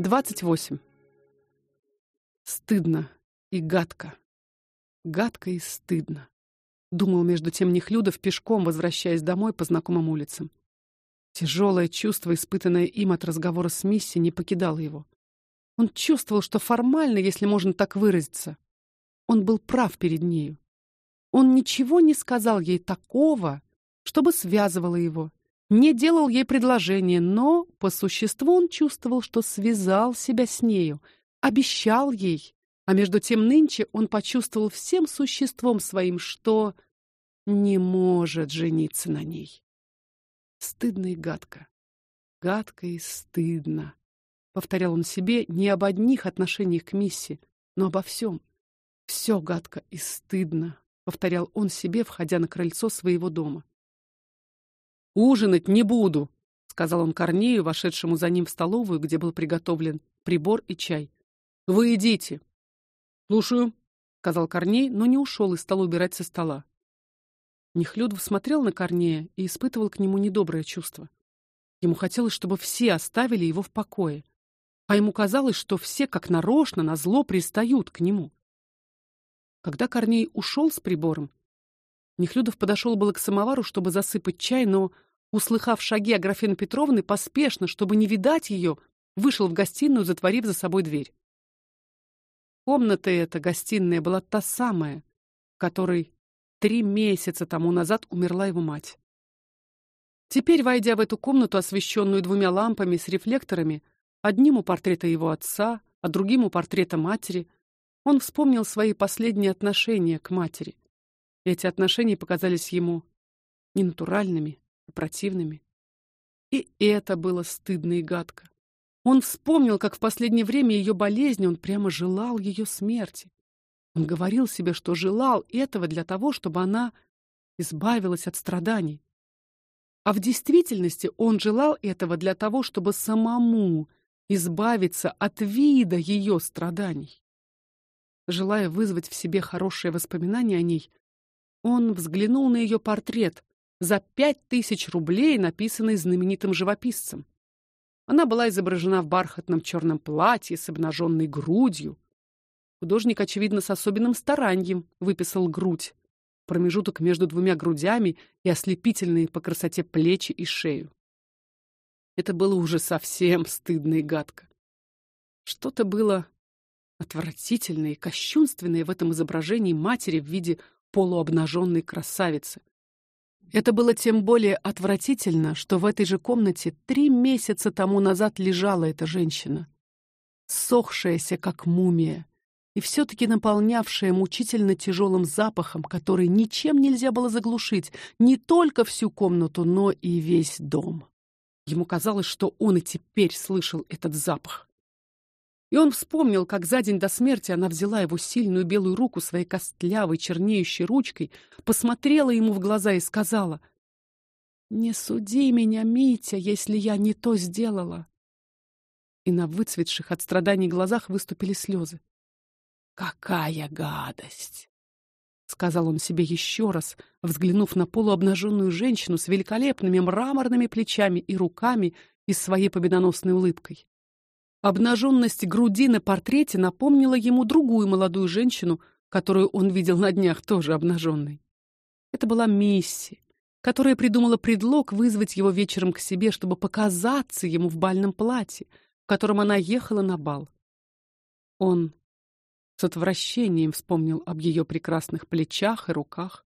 28. Стыдно и гадко. Гадко и стыдно. Думал между тем Нехлюдов пешком, возвращаясь домой по знакомым улицам. Тяжелое чувство, испытанное им от разговора с Мисси, не покидало его. Он чувствовал, что формально, если можно так выразиться, он был прав перед нею. Он ничего не сказал ей такого, чтобы связывало его, не делал ей предложения, но по существу он чувствовал, что связал себя с нею, обещал ей, а между тем нынче он почувствовал всем существом своим, что не может жениться на ней. Стыдно и гадко. Гадко и стыдно. Повторял он себе не об одних отношениях к Мисси, но обо всем. Все гадко и стыдно, повторял он себе, входя на крыльцо своего дома. Ужинать не буду, сказал он Корнею, вошедшему за ним в столовую, где был приготовлен прибор и чай. Вы идите. Слушаю, сказал Корней, но не ушел из стола убирать со стола. Нехлюдов смотрел на Корнея и испытывал к нему недоброе чувство. Ему хотелось, чтобы все оставили его в покое, а ему казалось, что все как нарочно на зло пристают к нему. Когда Корней ушел с прибором, Нехлюдов подошел было к самовару, чтобы засыпать чай, но, услыхав шаги Аграфены Петровны, поспешно, чтобы не видать ее, вышел в гостиную, затворив за собой дверь. Комната эта, гостиная, была та самая, в которой три месяца тому назад умерла его мать. Теперь, войдя в эту комнату, освещенную двумя лампами с рефлекторами, одним у портрета его отца, а другим у портрета матери, он вспомнил свои последние отношения к матери. Эти отношения показались ему ненатуральными противными. И это было стыдно и гадко. Он вспомнил, как в последнее время ее болезни он прямо желал ее смерти. Он говорил себе, что желал этого для того, чтобы она избавилась от страданий. А в действительности он желал этого для того, чтобы самому избавиться от вида ее страданий. Желая вызвать в себе хорошее воспоминание о ней, он взглянул на ее портрет за пять тысяч рублей, написанный знаменитым живописцем. Она была изображена в бархатном черном платье с обнаженной грудью. Художник, очевидно, с особенным старанием выписал грудь, промежуток между двумя грудями и ослепительные по красоте плечи и шею. Это было уже совсем стыдно и гадко. Что-то было отвратительное и кощунственное в этом изображении матери в виде полуобнаженной красавицы. Это было тем более отвратительно, что в этой же комнате три месяца тому назад лежала эта женщина, сохшаяся как мумия и все таки наполнявшая мучительно тяжелым запахом, который ничем нельзя было заглушить, не только всю комнату, но и весь дом. Ему казалось, что он и теперь слышал этот запах. И он вспомнил, как за день до смерти она взяла его сильную белую руку своей костлявой чернеющей ручкой, посмотрела ему в глаза и сказала: "Не суди меня, Митя, если я не то сделала". И на выцветших от страданий глазах выступили слезы. "Какая гадость!" сказал он себе еще раз, взглянув на полуобнаженную женщину с великолепными мраморными плечами и руками и своей победоносной улыбкой. Обнаженность груди на портрете напомнила ему другую молодую женщину, которую он видел на днях тоже обнаженной. Это была Мисси, которая придумала предлог вызвать его вечером к себе, чтобы показаться ему в бальном платье, в котором она ехала на бал. Он с отвращением вспомнил об ее прекрасных плечах и руках.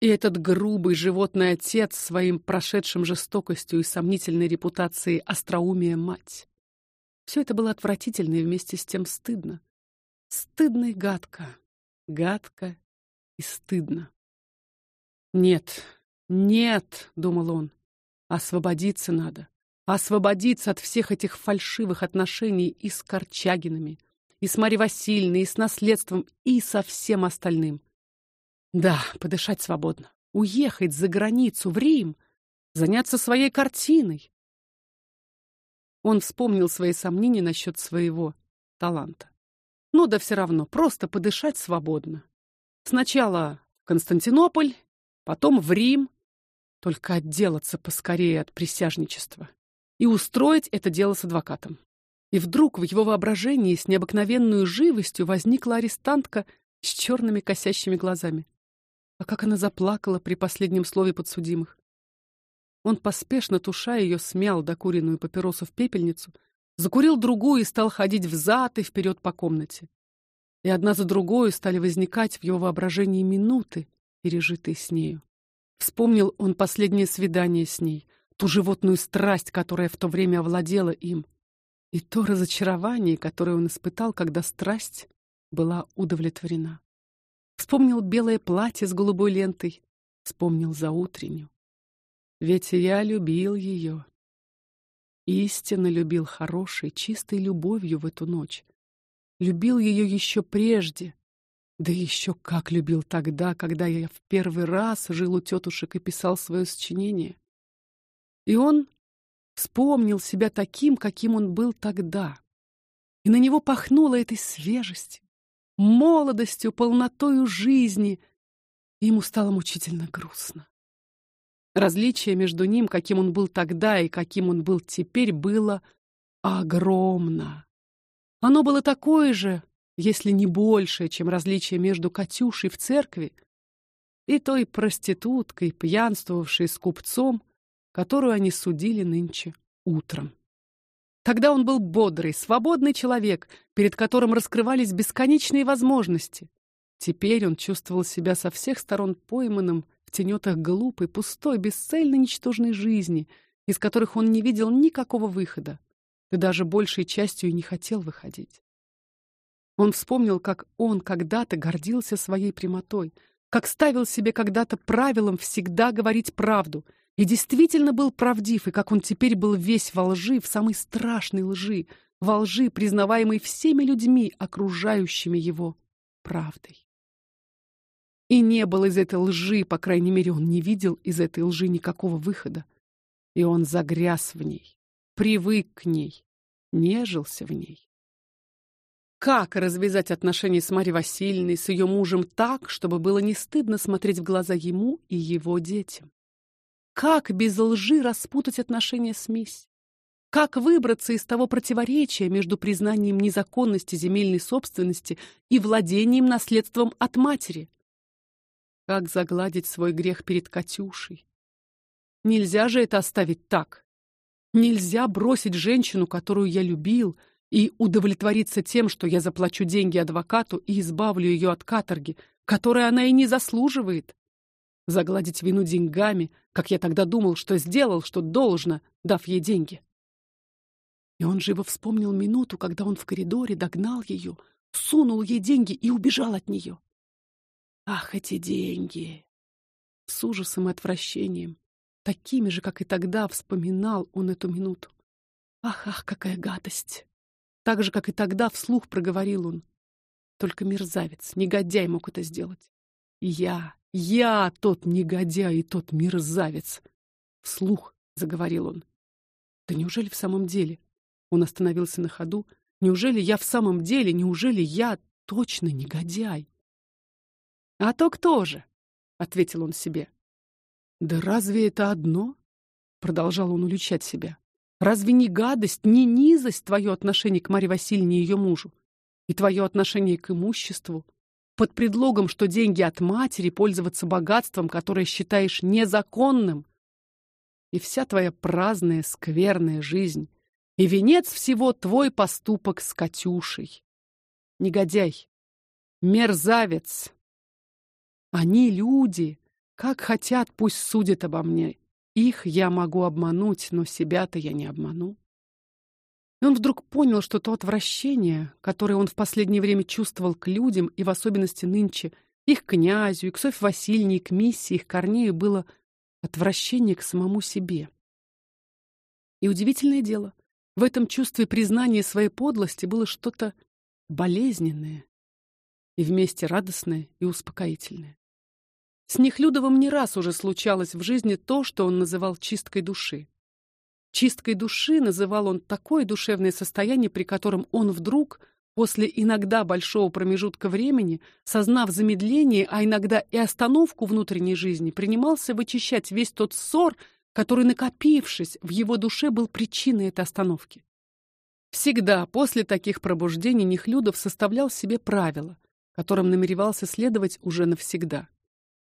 И этот грубый животный отец своим прошедшим жестокостью и сомнительной репутацией остроумия мать. Все это было отвратительно и вместе с тем стыдно. Стыдно и гадко. Гадко и стыдно. Нет, нет, думал он. Освободиться надо. Освободиться от всех этих фальшивых отношений и с Корчагинами, и с Марьей Васильевной, и с наследством, и со всем остальным. Да, подышать свободно, уехать за границу в Рим, заняться своей картиной, он вспомнил свои сомнения насчет своего таланта. Ну да все равно, просто подышать свободно. Сначала в Константинополь, потом в Рим, только отделаться поскорее от присяжничества и устроить это дело с адвокатом. И вдруг в его воображении с необыкновенной живостью возникла арестантка с черными косящими глазами. А как она заплакала при последнем слове подсудимых. Он поспешно туша ее смял докуренную папиросу в пепельницу, закурил другую и стал ходить взад и вперед по комнате. И одна за другой стали возникать в его воображении минуты, пережитые с нею. Вспомнил он последнее свидание с ней, ту животную страсть, которая в то время овладела им, и то разочарование, которое он испытал, когда страсть была удовлетворена. Вспомнил белое платье с голубой лентой, вспомнил заутреннюю. Ведь я любил ее. Истинно любил хорошей, чистой любовью в эту ночь. Любил ее еще прежде, да еще как любил тогда, когда я в первый раз жил у тетушек и писал свое сочинение. И он вспомнил себя таким, каким он был тогда. И на него пахнуло этой свежестью, молодостью, полнотою жизни. И ему стало мучительно грустно. Различие между ним, каким он был тогда и каким он был теперь, было огромно. Оно было такое же, если не большее, чем различие между Катюшей в церкви и той проституткой, пьянствовавшей с купцом, которую они судили нынче утром. Тогда он был бодрый, свободный человек, перед которым раскрывались бесконечные возможности. Теперь он чувствовал себя со всех сторон пойманным в тенетах глупой, пустой, бесцельно ничтожной жизни, из которых он не видел никакого выхода, и даже большей частью и не хотел выходить. Он вспомнил, как он когда-то гордился своей прямотой, как ставил себе когда-то правилом всегда говорить правду, и действительно был правдив, и как он теперь был весь во лжи, в самой страшной лжи, во лжи, признаваемой всеми людьми, окружающими его правдой. И не было из этой лжи, по крайней мере, он не видел из этой лжи никакого выхода. И он загряз в ней, привык к ней, нежился в ней. Как развязать отношения с Марьей Васильевной, с ее мужем так, чтобы было не стыдно смотреть в глаза ему и его детям? Как без лжи распутать отношения с Мисс? Как выбраться из того противоречия между признанием незаконности земельной собственности и владением наследством от матери? Как загладить свой грех перед Катюшей? Нельзя же это оставить так. Нельзя бросить женщину, которую я любил, и удовлетвориться тем, что я заплачу деньги адвокату и избавлю ее от каторги, которой она и не заслуживает. Загладить вину деньгами, как я тогда думал, что сделал, что должно, дав ей деньги. И он живо вспомнил минуту, когда он в коридоре догнал ее, сунул ей деньги и убежал от нее. Ах, эти деньги! С ужасом и отвращением, такими же, как и тогда, вспоминал он эту минуту. Ах, ах, какая гадость! Так же, как и тогда, вслух проговорил он. Только мерзавец, негодяй мог это сделать. Я, я тот негодяй и тот мерзавец. Вслух заговорил он. Да неужели в самом деле? Он остановился на ходу. Неужели я в самом деле, неужели я точно негодяй? А то кто же? ответил он себе. Да разве это одно? продолжал он уличать себя. Разве не гадость, не низость твое отношение к Марье Васильевне и ее мужу и твое отношение к имуществу под предлогом, что деньги от матери пользоваться богатством, которое считаешь незаконным, и вся твоя праздная, скверная жизнь, и венец всего твой поступок с Катюшей. Негодяй, мерзавец. Они люди, как хотят, пусть судят обо мне. Их я могу обмануть, но себя-то я не обману. И он вдруг понял, что то отвращение, которое он в последнее время чувствовал к людям, и в особенности нынче, их князю, и к Софье Васильевне, и к миссии, их Корнею, было отвращение к самому себе. И удивительное дело, в этом чувстве признания своей подлости было что-то болезненное и вместе радостное и успокоительное. С Нехлюдовым не раз уже случалось в жизни то, что он называл чисткой души. Чисткой души называл он такое душевное состояние, при котором он вдруг, после иногда большого промежутка времени, сознав замедление, а иногда и остановку внутренней жизни, принимался вычищать весь тот ссор, который, накопившись в его душе, был причиной этой остановки. Всегда после таких пробуждений Нехлюдов составлял себе правила, которым намеревался следовать уже навсегда.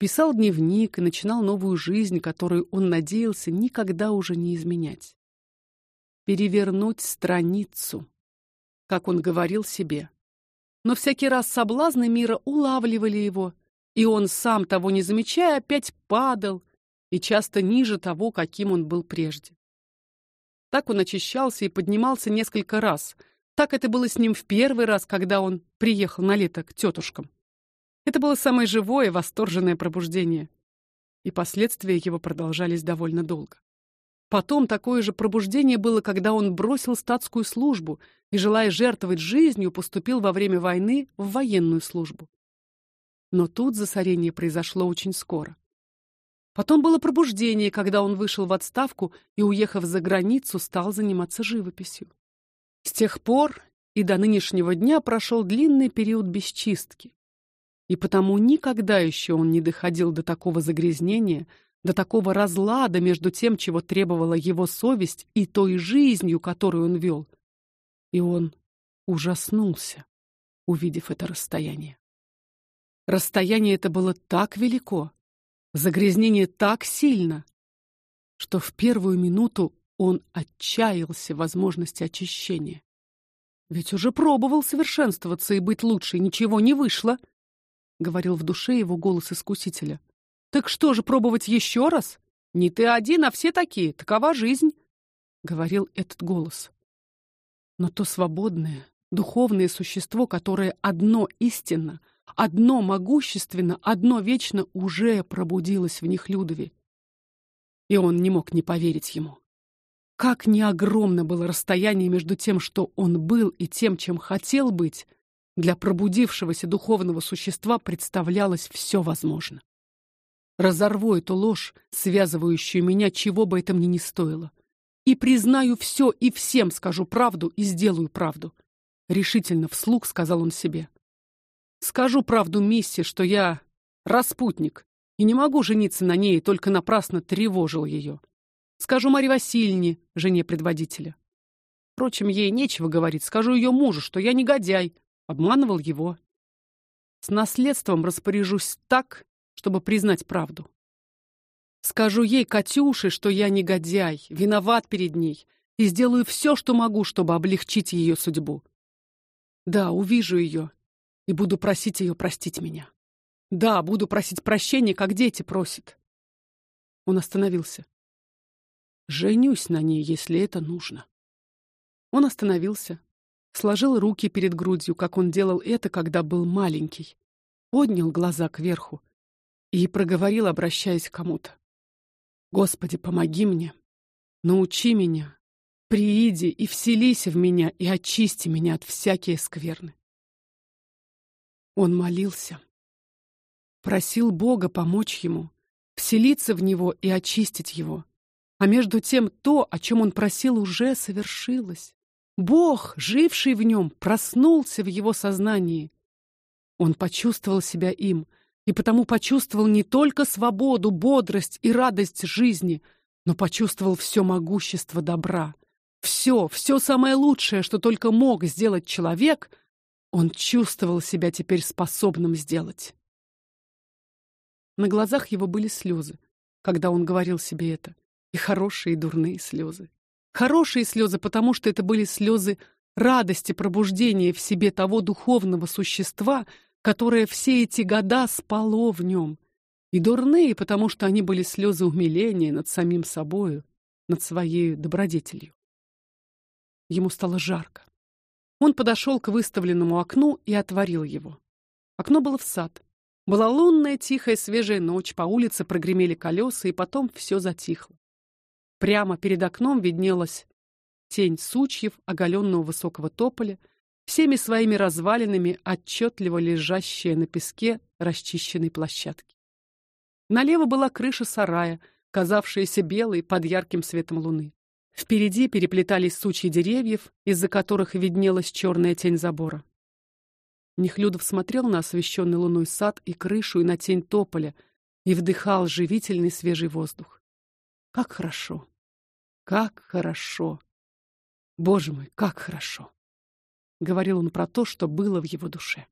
Писал дневник и начинал новую жизнь, которую он надеялся никогда уже не изменять. Перевернуть страницу, как он говорил себе. Но всякий раз соблазны мира улавливали его, и он сам того не замечая опять падал, и часто ниже того, каким он был прежде. Так он очищался и поднимался несколько раз. Так это было с ним в первый раз, когда он приехал на лето к тетушкам. Это было самое живое, восторженное пробуждение, и последствия его продолжались довольно долго. Потом такое же пробуждение было, когда он бросил статскую службу и, желая жертвовать жизнью, поступил во время войны в военную службу. Но тут засорение произошло очень скоро. Потом было пробуждение, когда он вышел в отставку и, уехав за границу, стал заниматься живописью. С тех пор и до нынешнего дня прошел длинный период бесчистки. И потому никогда еще он не доходил до такого загрязнения, до такого разлада между тем, чего требовала его совесть, и той жизнью, которую он вел. И он ужаснулся, увидев это расстояние. Расстояние это было так велико, Загрязнение так сильно, что в первую минуту он отчаялся возможности очищения. Ведь уже пробовал совершенствоваться и быть лучше, ничего не вышло, говорил в душе его голос искусителя. Так что же пробовать еще раз? Не ты один, а все такие. Такова жизнь, говорил этот голос. Но то свободное, духовное существо, которое одно истинно, Одно могущественно, одно вечно уже пробудилось в них Людове. И он не мог не поверить ему. Как не огромно было расстояние между тем, что он был, и тем, чем хотел быть, для пробудившегося духовного существа представлялось все возможно. Разорву эту ложь, связывающую меня, чего бы это мне ни стоило, и признаю все и всем скажу правду и сделаю правду. Решительно вслух сказал он себе. Скажу правду Миссе, что я распутник и не могу жениться на ней, только напрасно тревожил ее. Скажу Марье Васильевне, жене предводителя. Впрочем, ей нечего говорить. Скажу ее мужу, что я негодяй, обманывал его. С наследством распоряжусь так, чтобы признать правду. Скажу ей, Катюше, что я негодяй, виноват перед ней, и сделаю все, что могу, чтобы облегчить ее судьбу. Да, увижу ее и буду просить ее простить меня. Да, буду просить прощения, как дети просят. Он остановился. Женюсь на ней, если это нужно. Он остановился, сложил руки перед грудью, как он делал это, когда был маленький, поднял глаза кверху и проговорил, обращаясь к кому-то: Господи, помоги мне, научи меня, прииди и вселись в меня и очисти меня от всякие скверны. Он молился, просил Бога помочь ему, вселиться в него и очистить его. А между тем то, о чем он просил, уже совершилось. Бог, живший в нем, проснулся в его сознании. Он почувствовал себя им, и потому почувствовал не только свободу, бодрость и радость жизни, но почувствовал все могущество добра. Все, все самое лучшее, что только мог сделать человек, он чувствовал себя теперь способным сделать. На глазах его были слезы, когда он говорил себе это, и хорошие, и дурные слезы. Хорошие слезы, потому что это были слезы радости пробуждения в себе того духовного существа, которое все эти года спало в нем, и дурные, потому что они были слезы умиления над самим собою, над своей добродетелью. Ему стало жарко. Он подошел к выставленному окну и отворил его. Окно было в сад. Была лунная, тихая, свежая ночь, по улице прогремели колеса, и потом все затихло. Прямо перед окном виднелась тень сучьев оголенного высокого тополя, всеми своими развалинами отчетливо лежащая на песке расчищенной площадки. Налево была крыша сарая, казавшаяся белой под ярким светом луны. Впереди переплетались сучьи деревьев, из-за которых виднелась черная тень забора. Нехлюдов смотрел на освещенный луной сад и крышу и на тень тополя и вдыхал живительный свежий воздух. Как хорошо. Как хорошо. Боже мой, как хорошо, говорил он про то, что было в его душе.